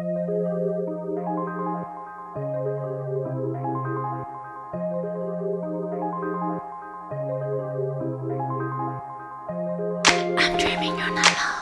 I'm dreaming you're not alone.